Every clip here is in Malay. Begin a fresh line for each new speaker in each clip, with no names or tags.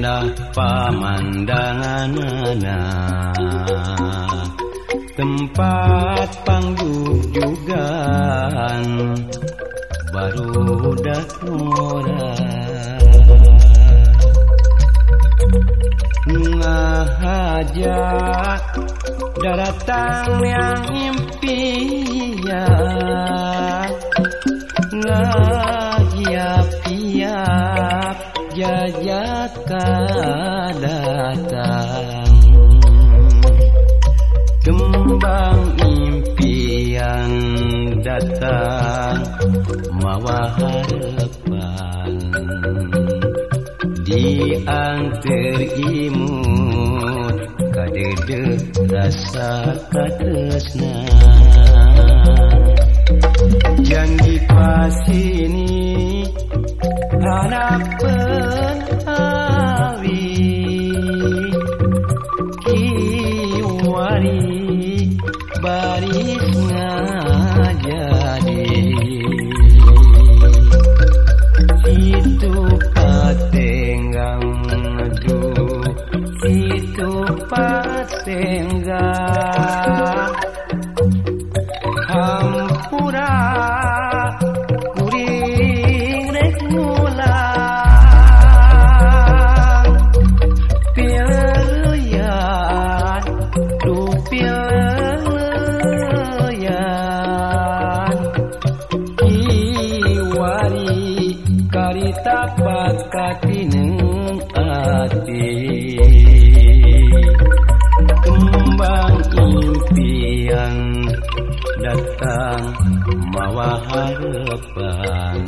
indah pamandangan tempat panggung juga baru dakora ngahajak daratan yang impian. Ngahiap-hiap jajaka datang kembang impian datang mawa harapan di antar imut kadede rasa katresna barisnya jadi. Kembang impian datang mawa harapan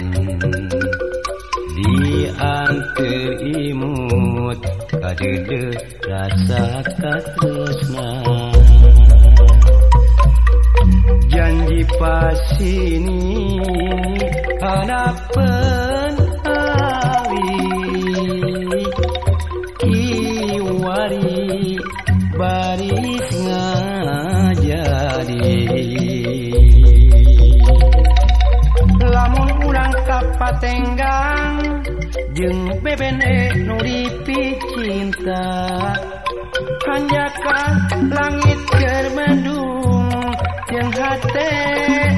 di antar imut kadede rasa katresna janji pasini harapan baris ngajadi lamun urang kapatenggang jeung bebene nu cinta hanjakan langit keur mendung jeung hate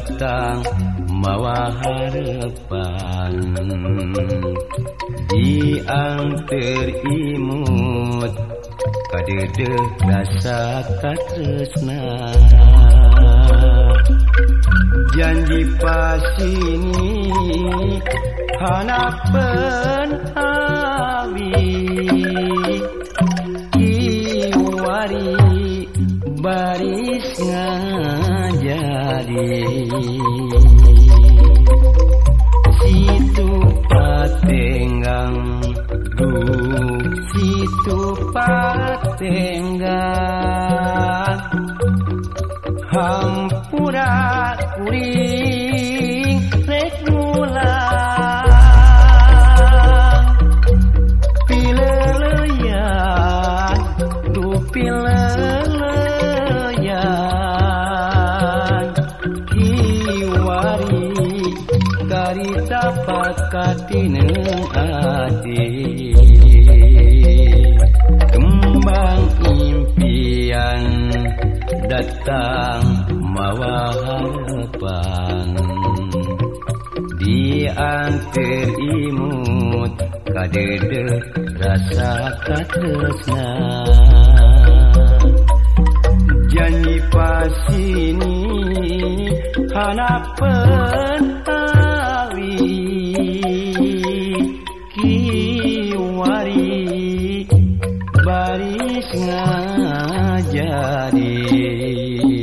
datang mawa harapan di antar imut kadede rasa katresna janji pasini hanapan awi baris jadi situ patenggang du situ patenggang. Hampura kuring pakatineng ati kembang impian datang mawa harapan di Diang terimut kadede rasa katresna. Janji pasini hanapan sengaja di